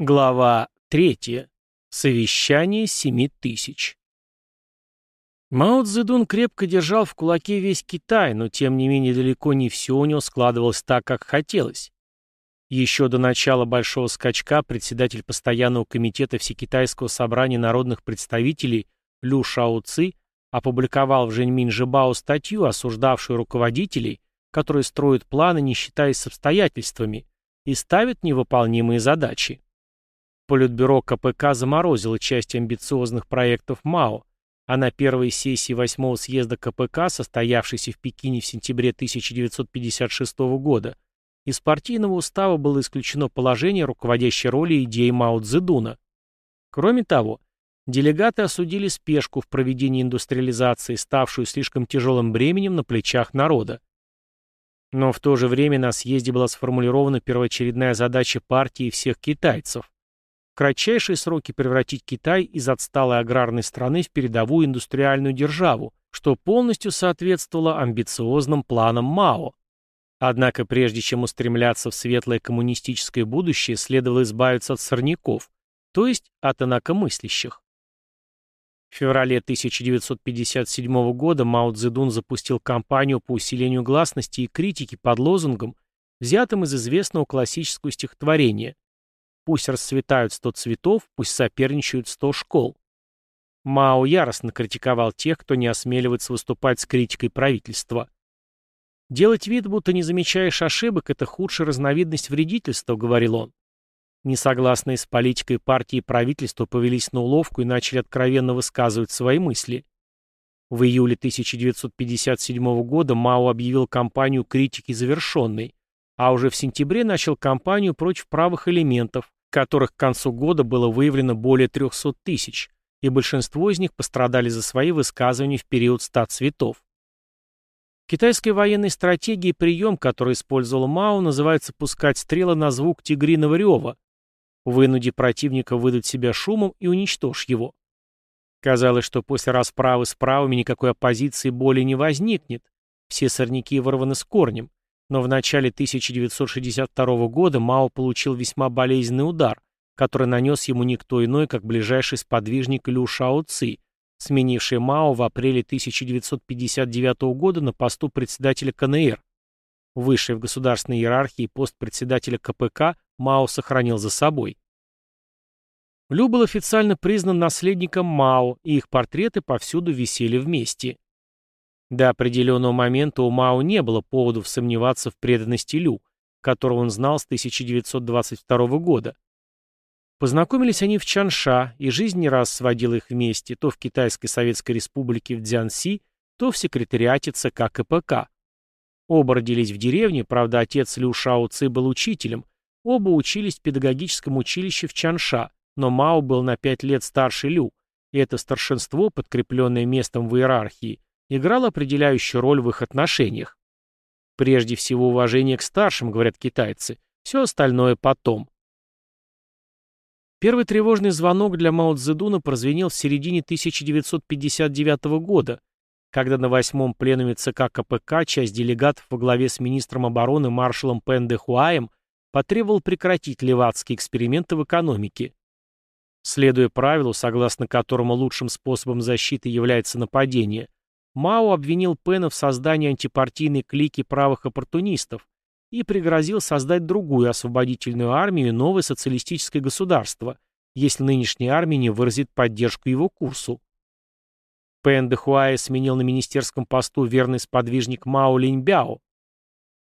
Глава 3. Совещание семи тысяч. Мао Цзэдун крепко держал в кулаке весь Китай, но тем не менее далеко не все у него складывалось так, как хотелось. Еще до начала большого скачка председатель постоянного комитета Всекитайского собрания народных представителей Лю Шао Ци опубликовал в Женьминь Жибао статью, осуждавшую руководителей, которые строят планы, не считаясь с обстоятельствами, и ставят невыполнимые задачи. Политбюро КПК заморозило часть амбициозных проектов МАО, а на первой сессии восьмого съезда КПК, состоявшейся в Пекине в сентябре 1956 года, из партийного устава было исключено положение руководящей роли идеи Мао Цзэдуна. Кроме того, делегаты осудили спешку в проведении индустриализации, ставшую слишком тяжелым бременем на плечах народа. Но в то же время на съезде была сформулирована первоочередная задача партии и всех китайцев кратчайшие сроки превратить Китай из отсталой аграрной страны в передовую индустриальную державу, что полностью соответствовало амбициозным планам Мао. Однако прежде чем устремляться в светлое коммунистическое будущее, следовало избавиться от сорняков, то есть от инакомыслящих. В феврале 1957 года Мао Цзэдун запустил кампанию по усилению гласности и критики под лозунгом, взятым из известного классического стихотворения Пусть расцветают сто цветов, пусть соперничают сто школ. Мао яростно критиковал тех, кто не осмеливается выступать с критикой правительства. «Делать вид, будто не замечаешь ошибок, это худшая разновидность вредительства», — говорил он. Несогласные с политикой партии и правительства повелись на уловку и начали откровенно высказывать свои мысли. В июле 1957 года Мао объявил кампанию критики завершенной, а уже в сентябре начал кампанию против правых элементов, которых к концу года было выявлено более 300 тысяч, и большинство из них пострадали за свои высказывания в период ста цветов. Китайской военной стратегии прием, который использовал Мао, называется «пускать стрелы на звук тигриного рева», вынуди противника выдать себя шумом и уничтожь его. Казалось, что после расправы с правыми никакой оппозиции более не возникнет, все сорняки вырваны с корнем, но в начале 1962 года Мао получил весьма болезненный удар, который нанес ему никто иной, как ближайший сподвижник Лю Шао Ци, сменивший Мао в апреле 1959 года на посту председателя КНР. Высший в государственной иерархии пост председателя КПК Мао сохранил за собой. Лю был официально признан наследником Мао, и их портреты повсюду висели вместе. До определенного момента у Мао не было поводов сомневаться в преданности Лю, которого он знал с 1922 года. Познакомились они в Чанша, и жизнь не раз сводила их вместе, то в Китайской Советской Республике в Дзянси, то в секретариате ЦК КПК. Оба родились в деревне, правда, отец Лю Шао Ци был учителем, оба учились в педагогическом училище в Чанша, но Мао был на пять лет старше Лю, и это старшинство, подкрепленное местом в иерархии, играл определяющую роль в их отношениях. Прежде всего уважение к старшим, говорят китайцы, все остальное потом. Первый тревожный звонок для Мао Цзэдуна прозвенел в середине 1959 года, когда на восьмом пленуме ЦК КПК часть делегатов во главе с министром обороны маршалом Пен де Хуаем потребовал прекратить левацкие эксперименты в экономике. Следуя правилу, согласно которому лучшим способом защиты является нападение, Мао обвинил Пена в создании антипартийной клики правых оппортунистов и пригрозил создать другую освободительную армию и новое социалистическое государство, если нынешняя армия не выразит поддержку его курсу. Пен де сменил на министерском посту верный сподвижник Мао Линьбяо.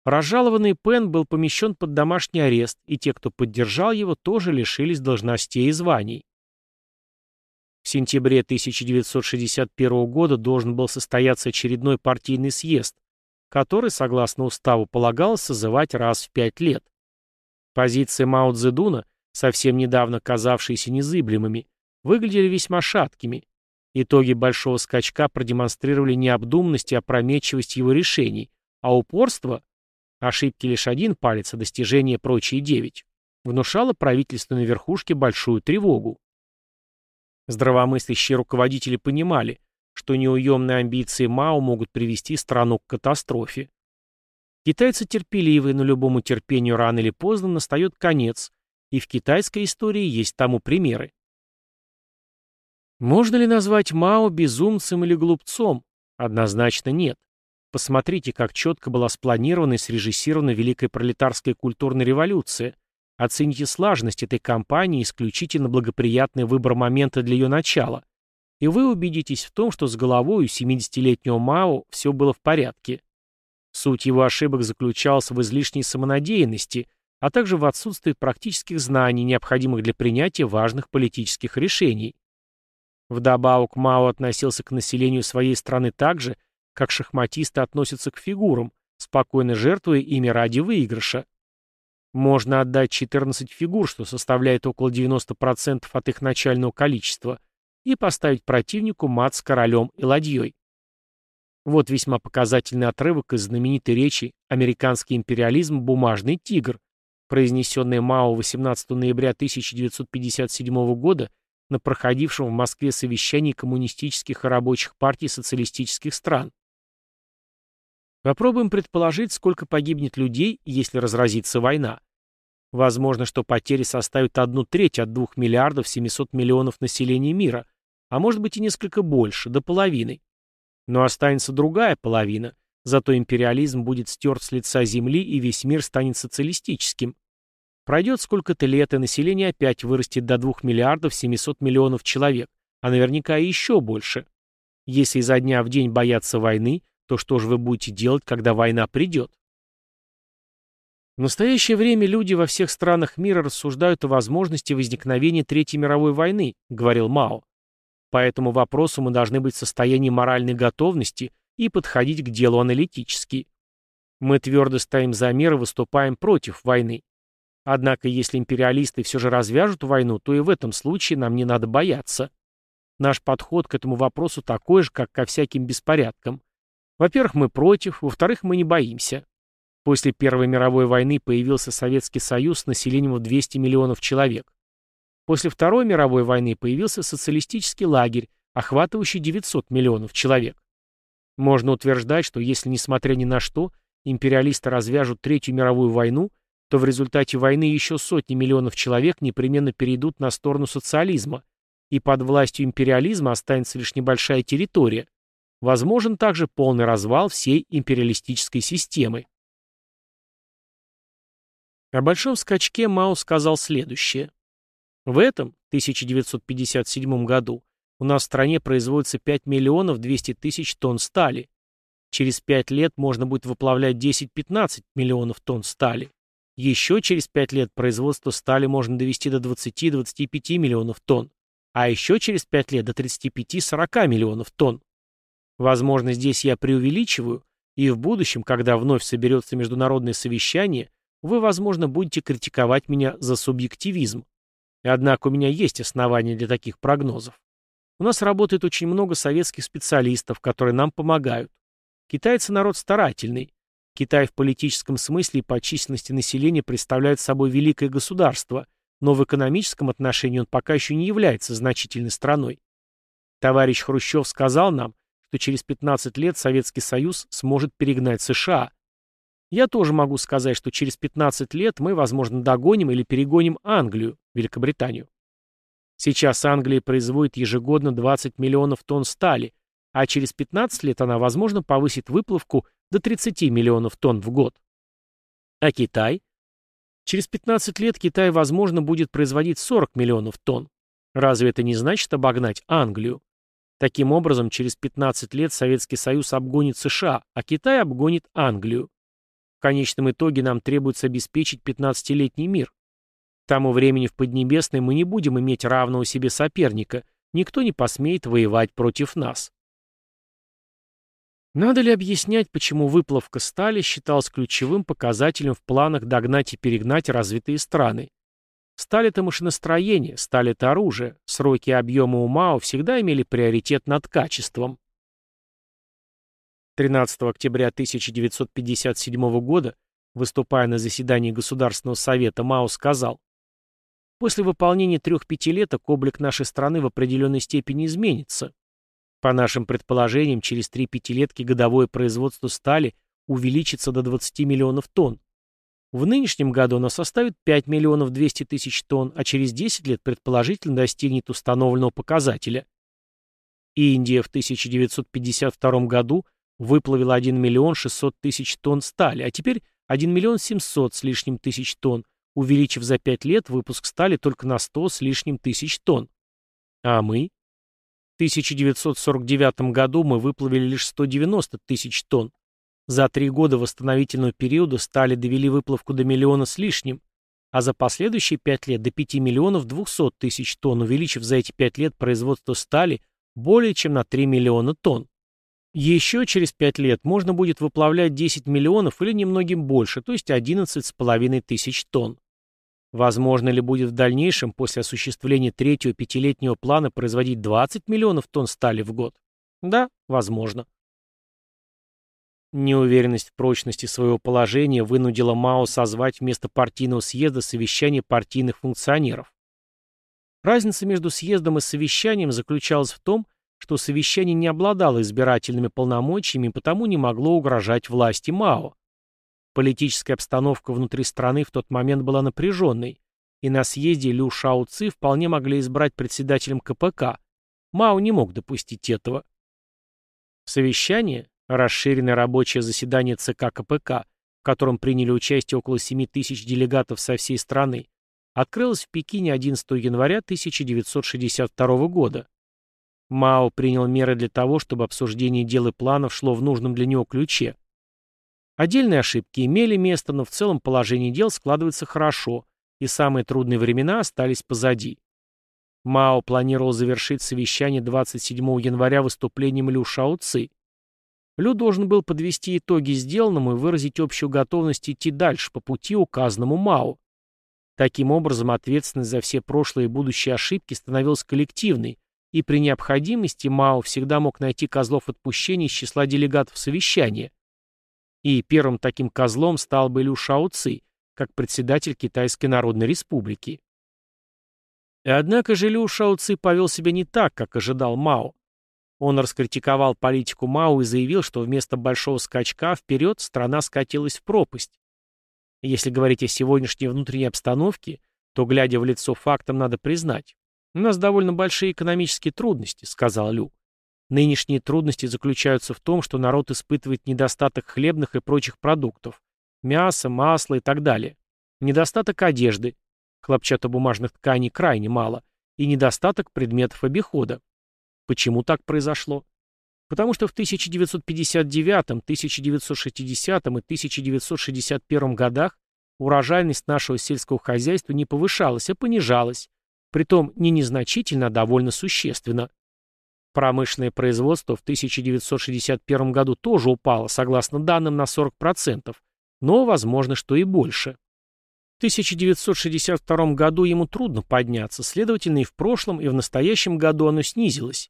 Разжалованный Пен был помещен под домашний арест, и те, кто поддержал его, тоже лишились должностей и званий. Сентябре 1961 года должен был состояться очередной партийный съезд, который, согласно уставу, полагалось созывать раз в пять лет. Позиции Мао Цзэдуна, совсем недавно казавшиеся незыблемыми, выглядели весьма шаткими. Итоги большого скачка продемонстрировали необдуманность и опрометчивость его решений, а упорство – ошибки лишь один палец, а достижения прочие девять – внушало правительственной верхушке большую тревогу. Здравомыслящие руководители понимали, что неуемные амбиции Мао могут привести страну к катастрофе. Китайцы терпеливы, но любому терпению рано или поздно настает конец, и в китайской истории есть тому примеры. Можно ли назвать Мао безумцем или глупцом? Однозначно нет. Посмотрите, как четко была спланирована и срежиссирована Великая пролетарская культурная революция. Оцените слаженность этой кампании, исключительно благоприятный выбор момента для ее начала. И вы убедитесь в том, что с головой у 70-летнего Мао все было в порядке. Суть его ошибок заключалась в излишней самонадеянности, а также в отсутствии практических знаний, необходимых для принятия важных политических решений. Вдобавок Мао относился к населению своей страны так же, как шахматисты относятся к фигурам, спокойно жертвуя ими ради выигрыша. Можно отдать 14 фигур, что составляет около 90% от их начального количества, и поставить противнику мат с королем и ладьей. Вот весьма показательный отрывок из знаменитой речи «Американский империализм. Бумажный тигр», произнесенной Мао 18 ноября 1957 года на проходившем в Москве совещании коммунистических и рабочих партий социалистических стран. Попробуем предположить, сколько погибнет людей, если разразится война. Возможно, что потери составят одну треть от 2 миллиардов 700 миллионов населения мира, а может быть и несколько больше, до половины. Но останется другая половина, зато империализм будет стерт с лица земли и весь мир станет социалистическим. Пройдет сколько-то лет, и население опять вырастет до 2 миллиардов 700 миллионов человек, а наверняка и еще больше. Если изо дня в день бояться войны, то что же вы будете делать, когда война придет? В настоящее время люди во всех странах мира рассуждают о возможности возникновения Третьей мировой войны, говорил Мао. По этому вопросу мы должны быть в состоянии моральной готовности и подходить к делу аналитически. Мы твердо стоим за мир и выступаем против войны. Однако, если империалисты все же развяжут войну, то и в этом случае нам не надо бояться. Наш подход к этому вопросу такой же, как ко всяким беспорядкам. Во-первых, мы против, во-вторых, мы не боимся. После Первой мировой войны появился Советский Союз с населением в 200 миллионов человек. После Второй мировой войны появился социалистический лагерь, охватывающий 900 миллионов человек. Можно утверждать, что если, несмотря ни на что, империалисты развяжут Третью мировую войну, то в результате войны еще сотни миллионов человек непременно перейдут на сторону социализма, и под властью империализма останется лишь небольшая территория, Возможен также полный развал всей империалистической системы. О большом скачке Мао сказал следующее. В этом, 1957 году, у нас в стране производится 5 миллионов 200 тысяч тонн стали. Через 5 лет можно будет выплавлять 10-15 миллионов тонн стали. Еще через 5 лет производство стали можно довести до 20-25 миллионов тонн. А еще через 5 лет до 35-40 миллионов тонн. Возможно, здесь я преувеличиваю, и в будущем, когда вновь соберется международное совещание, вы, возможно, будете критиковать меня за субъективизм. Однако у меня есть основания для таких прогнозов. У нас работает очень много советских специалистов, которые нам помогают. Китайцы народ старательный. Китай в политическом смысле и по численности населения представляет собой великое государство, но в экономическом отношении он пока еще не является значительной страной. Товарищ Хрущев сказал нам, что через 15 лет Советский Союз сможет перегнать США. Я тоже могу сказать, что через 15 лет мы, возможно, догоним или перегоним Англию, Великобританию. Сейчас Англия производит ежегодно 20 миллионов тонн стали, а через 15 лет она, возможно, повысит выплавку до 30 миллионов тонн в год. А Китай? Через 15 лет Китай, возможно, будет производить 40 миллионов тонн. Разве это не значит обогнать Англию? Таким образом, через 15 лет Советский Союз обгонит США, а Китай обгонит Англию. В конечном итоге нам требуется обеспечить 15-летний мир. К тому времени в Поднебесной мы не будем иметь равного себе соперника, никто не посмеет воевать против нас. Надо ли объяснять, почему выплавка стали считалась ключевым показателем в планах догнать и перегнать развитые страны? Сталь — это машиностроение, сталь — это оружие. Сроки и объемы у МАО всегда имели приоритет над качеством. 13 октября 1957 года, выступая на заседании Государственного совета, Мао сказал, «После выполнения трех пятилеток облик нашей страны в определенной степени изменится. По нашим предположениям, через три пятилетки годовое производство стали увеличится до 20 миллионов тонн. В нынешнем году оно составит 5 миллионов 200 тысяч тонн, а через 10 лет предположительно достигнет установленного показателя. Индия в 1952 году выплавила 1 миллион 600 тысяч тонн стали, а теперь 1 миллион 700 с лишним тысяч тонн, увеличив за 5 лет выпуск стали только на 100 с лишним тысяч тонн. А мы? В 1949 году мы выплавили лишь 190 тысяч тонн. За три года восстановительного периода стали довели выплавку до миллиона с лишним, а за последующие 5 лет до 5 миллионов 200 тысяч тонн, увеличив за эти 5 лет производство стали более чем на 3 миллиона тонн. Еще через 5 лет можно будет выплавлять 10 миллионов или немногим больше, то есть 11,5 тысяч тонн. Возможно ли будет в дальнейшем, после осуществления третьего пятилетнего плана, производить 20 миллионов тонн стали в год? Да, возможно. Неуверенность в прочности своего положения вынудила Мао созвать вместо партийного съезда совещание партийных функционеров. Разница между съездом и совещанием заключалась в том, что совещание не обладало избирательными полномочиями и потому не могло угрожать власти Мао. Политическая обстановка внутри страны в тот момент была напряженной, и на съезде Лю Шао Ци вполне могли избрать председателем КПК. Мао не мог допустить этого. Совещание, расширенное рабочее заседание ЦК КПК, в котором приняли участие около 7 тысяч делегатов со всей страны, открылось в Пекине 11 января 1962 года. Мао принял меры для того, чтобы обсуждение дел и планов шло в нужном для него ключе. Отдельные ошибки имели место, но в целом положение дел складывается хорошо, и самые трудные времена остались позади. Мао планировал завершить совещание 27 января выступлением Лю Шао Ци. Лю должен был подвести итоги сделанному и выразить общую готовность идти дальше по пути, указанному Мао. Таким образом, ответственность за все прошлые и будущие ошибки становилась коллективной, и при необходимости Мао всегда мог найти козлов отпущения из числа делегатов совещания. И первым таким козлом стал бы Лю Шао Ци, как председатель Китайской Народной Республики. Однако же Лю Шао Ци повел себя не так, как ожидал Мао. Он раскритиковал политику Мао и заявил, что вместо большого скачка вперед страна скатилась в пропасть. Если говорить о сегодняшней внутренней обстановке, то, глядя в лицо фактам, надо признать, «У нас довольно большие экономические трудности», — сказал Лю. «Нынешние трудности заключаются в том, что народ испытывает недостаток хлебных и прочих продуктов, мяса, масла и так далее, недостаток одежды, хлопчатобумажных тканей крайне мало, и недостаток предметов обихода. Почему так произошло? Потому что в 1959, 1960 и 1961 годах урожайность нашего сельского хозяйства не повышалась, а понижалась, Притом не незначительно, а довольно существенно. Промышленное производство в 1961 году тоже упало, согласно данным, на 40%, но возможно, что и больше. В 1962 году ему трудно подняться, следовательно, и в прошлом, и в настоящем году оно снизилось.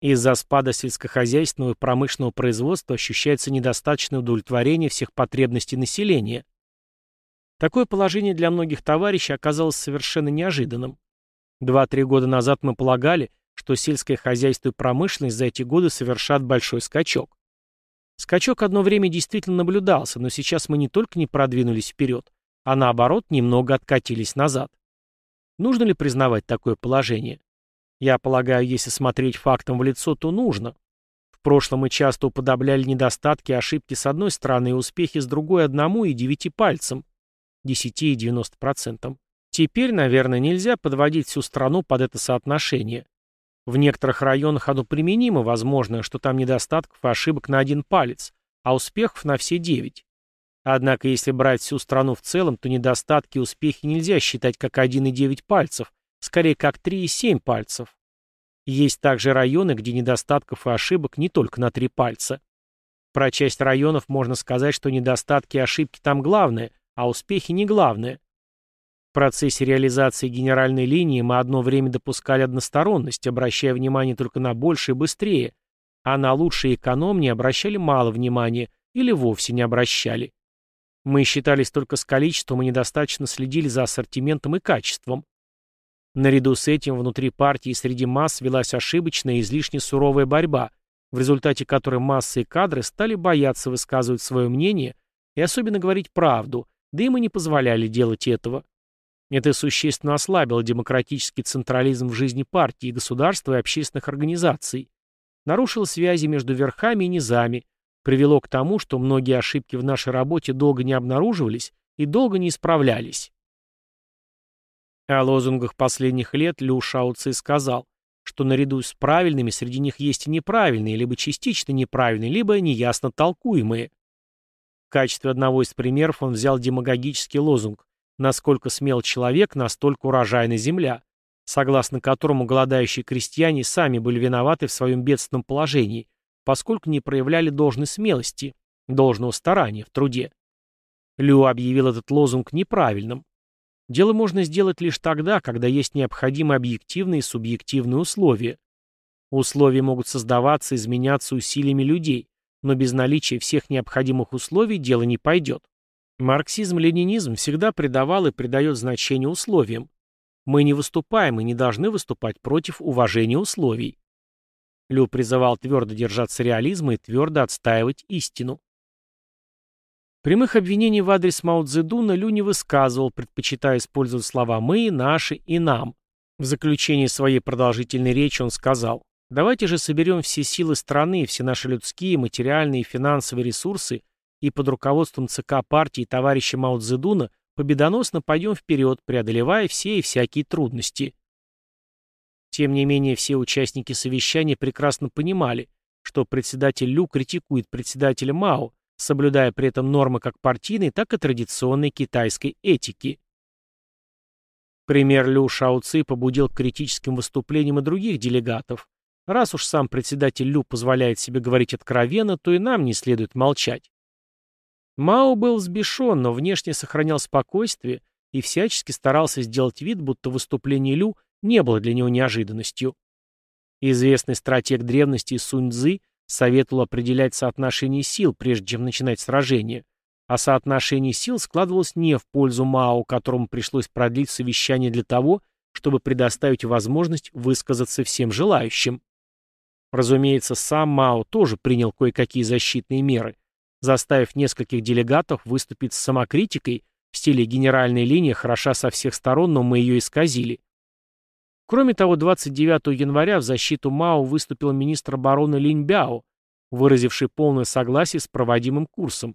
Из-за спада сельскохозяйственного и промышленного производства ощущается недостаточное удовлетворение всех потребностей населения. Такое положение для многих товарищей оказалось совершенно неожиданным. Два-три года назад мы полагали, что сельское хозяйство и промышленность за эти годы совершат большой скачок. Скачок одно время действительно наблюдался, но сейчас мы не только не продвинулись вперед, а наоборот немного откатились назад. Нужно ли признавать такое положение? Я полагаю, если смотреть фактам в лицо, то нужно. В прошлом мы часто уподобляли недостатки и ошибки с одной стороны и успехи с другой одному и девяти пальцем, 10 и 90%. Теперь, наверное, нельзя подводить всю страну под это соотношение. В некоторых районах оно применимо, возможно, что там недостатков и ошибок на один палец, а успехов на все девять. Однако, если брать всю страну в целом, то недостатки и успехи нельзя считать как 1,9 пальцев, скорее как 3,7 пальцев. Есть также районы, где недостатков и ошибок не только на 3 пальца. Про часть районов можно сказать, что недостатки и ошибки там главное, а успехи не главное. В процессе реализации генеральной линии мы одно время допускали односторонность, обращая внимание только на больше и быстрее, а на лучшее и экономнее обращали мало внимания или вовсе не обращали. Мы считались только с количеством и недостаточно следили за ассортиментом и качеством. Наряду с этим внутри партии и среди масс велась ошибочная и излишне суровая борьба, в результате которой массы и кадры стали бояться высказывать свое мнение и особенно говорить правду, да и не позволяли делать этого. Это существенно ослабило демократический централизм в жизни партии, государства и общественных организаций, нарушило связи между верхами и низами, привело к тому, что многие ошибки в нашей работе долго не обнаруживались и долго не исправлялись. О лозунгах последних лет Лю Шаоци сказал, что наряду с правильными среди них есть и неправильные, либо частично неправильные, либо неясно толкуемые. В качестве одного из примеров он взял демагогический лозунг «Насколько смел человек, настолько урожайна земля», согласно которому голодающие крестьяне сами были виноваты в своем бедственном положении, поскольку не проявляли должной смелости, должного старания в труде. Лю объявил этот лозунг неправильным. Дело можно сделать лишь тогда, когда есть необходимые объективные и субъективные условия. Условия могут создаваться и изменяться усилиями людей, но без наличия всех необходимых условий дело не пойдет. Марксизм-ленинизм всегда придавал и придает значение условиям. Мы не выступаем и не должны выступать против уважения условий. Лю призывал твердо держаться реализма и твердо отстаивать истину. Прямых обвинений в адрес Мао Цзэдуна Лю не высказывал, предпочитая использовать слова «мы», «наши» и «нам». В заключении своей продолжительной речи он сказал, «Давайте же соберем все силы страны, все наши людские, материальные и финансовые ресурсы и под руководством ЦК партии товарища Мао Цзэдуна победоносно пойдем вперед, преодолевая все и всякие трудности». Тем не менее, все участники совещания прекрасно понимали, что председатель Лю критикует председателя Мао, соблюдая при этом нормы как партийной, так и традиционной китайской этики. Пример Лю Шаоци побудил к критическим выступлениям и других делегатов. Раз уж сам председатель Лю позволяет себе говорить откровенно, то и нам не следует молчать. Мао был взбешен, но внешне сохранял спокойствие и всячески старался сделать вид, будто выступление Лю не было для него неожиданностью. Известный стратег древности Сунь Цзы советовал определять соотношение сил, прежде чем начинать сражение, а соотношение сил складывалось не в пользу Мао, которому пришлось продлить совещание для того, чтобы предоставить возможность высказаться всем желающим. Разумеется, сам Мао тоже принял кое-какие защитные меры, заставив нескольких делегатов выступить с самокритикой в стиле «генеральная линия хороша со всех сторон, но мы ее исказили». Кроме того, 29 января в защиту Мао выступил министр обороны Линь Бяо, выразивший полное согласие с проводимым курсом.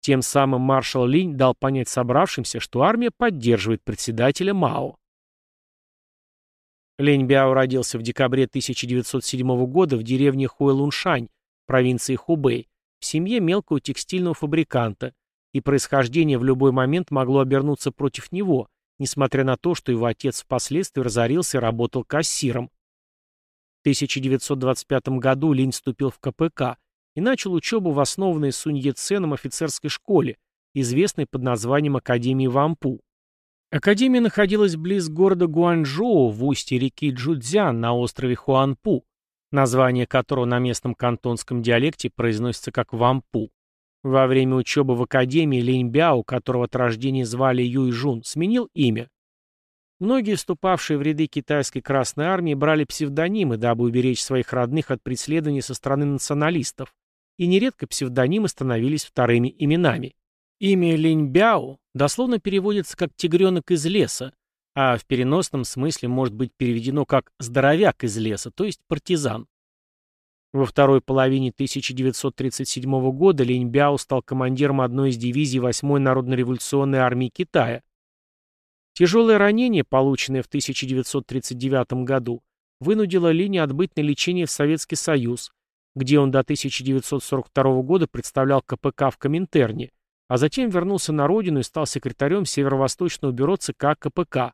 Тем самым маршал Линь дал понять собравшимся, что армия поддерживает председателя Мао. Линь Бяо родился в декабре 1907 года в деревне Хуэлуншань, провинции Хубэй, в семье мелкого текстильного фабриканта, и происхождение в любой момент могло обернуться против него – несмотря на то, что его отец впоследствии разорился и работал кассиром. В 1925 году Линь вступил в КПК и начал учебу в основанной Сунь Еценом офицерской школе, известной под названием Академии Вампу. Академия находилась близ города Гуанчжоу в устье реки Джудзян на острове Хуанпу, название которого на местном кантонском диалекте произносится как Вампу. Во время учебы в академии Линь Бяо, которого от рождения звали Юй Жун, сменил имя. Многие вступавшие в ряды китайской Красной Армии брали псевдонимы, дабы уберечь своих родных от преследований со стороны националистов, и нередко псевдонимы становились вторыми именами. Имя Линь Бяо дословно переводится как «тигренок из леса», а в переносном смысле может быть переведено как «здоровяк из леса», то есть партизан. Во второй половине 1937 года Линь Бяо стал командиром одной из дивизий 8-й Народно-революционной армии Китая. Тяжелое ранение, полученное в 1939 году, вынудило Линь отбыть на лечение в Советский Союз, где он до 1942 года представлял КПК в Коминтерне, а затем вернулся на родину и стал секретарем Северо-Восточного бюро ЦК КПК.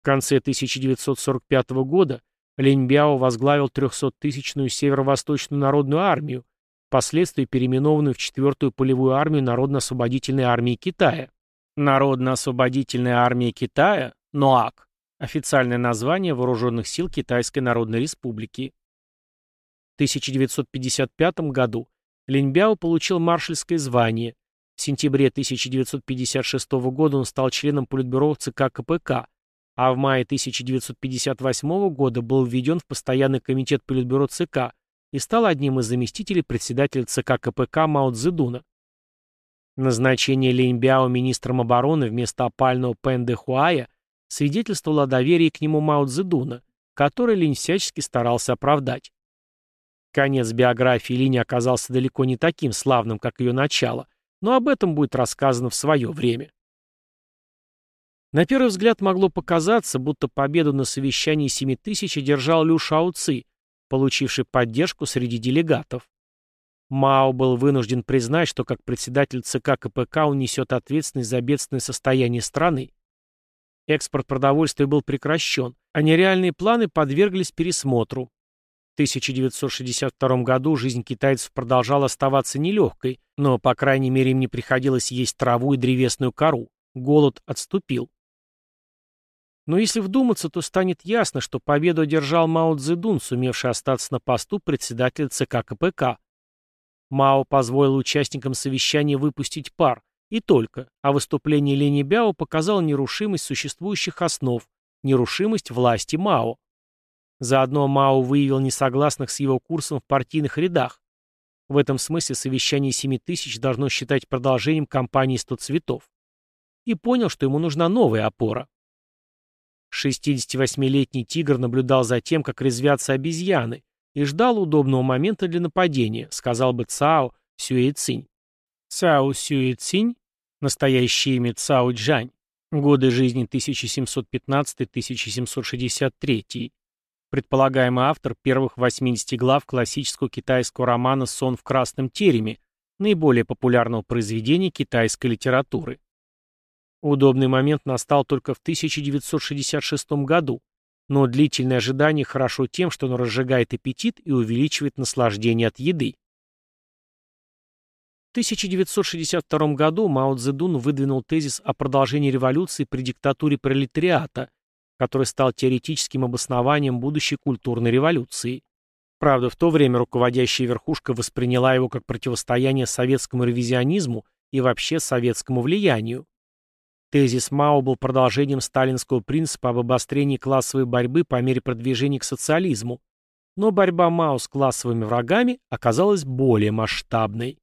В конце 1945 года Линьбяо возглавил 300-тысячную Северо-Восточную народную армию, впоследствии переименованную в 4-ю полевую армию Народно-освободительной армии Китая. Народно-освободительная армия Китая, НОАК, официальное название Вооруженных сил Китайской Народной Республики. В 1955 году Линьбяо получил маршальское звание. В сентябре 1956 года он стал членом Политбюро ЦК КПК, а в мае 1958 года был введен в постоянный комитет Политбюро ЦК и стал одним из заместителей председателя ЦК КПК Мао Цзэдуна. Назначение Лень Бяо министром обороны вместо опального Пэн Де Хуая свидетельствовало о доверии к нему Мао Цзэдуна, который Линь всячески старался оправдать. Конец биографии Линь оказался далеко не таким славным, как ее начало, но об этом будет рассказано в свое время. На первый взгляд могло показаться, будто победу на совещании семи тысяч одержал Лю Шао Ци, получивший поддержку среди делегатов. Мао был вынужден признать, что как председатель ЦК КПК он несет ответственность за бедственное состояние страны. Экспорт продовольствия был прекращен, а нереальные планы подверглись пересмотру. В 1962 году жизнь китайцев продолжала оставаться нелегкой, но, по крайней мере, им не приходилось есть траву и древесную кору. Голод отступил. Но если вдуматься, то станет ясно, что победу одержал Мао Цзэдун, сумевший остаться на посту председателя ЦК КПК. Мао позволил участникам совещания выпустить пар, и только, а выступление Лени Бяо показало нерушимость существующих основ, нерушимость власти Мао. Заодно Мао выявил несогласных с его курсом в партийных рядах. В этом смысле совещание семи тысяч должно считать продолжением кампании «Сто цветов». И понял, что ему нужна новая опора. 68-летний тигр наблюдал за тем, как резвятся обезьяны, и ждал удобного момента для нападения, сказал бы Цао Сюэцинь. Цао Сюэцинь, настоящее имя Цао Джань, годы жизни 1715-1763, предполагаемый автор первых 80 глав классического китайского романа «Сон в красном тереме», наиболее популярного произведения китайской литературы. Удобный момент настал только в 1966 году, но длительное ожидание хорошо тем, что оно разжигает аппетит и увеличивает наслаждение от еды. В 1962 году Мао Цзэдун выдвинул тезис о продолжении революции при диктатуре пролетариата, который стал теоретическим обоснованием будущей культурной революции. Правда, в то время руководящая верхушка восприняла его как противостояние советскому ревизионизму и вообще советскому влиянию. Тезис Мао был продолжением сталинского принципа об обострении классовой борьбы по мере продвижения к социализму, но борьба Мао с классовыми врагами оказалась более масштабной.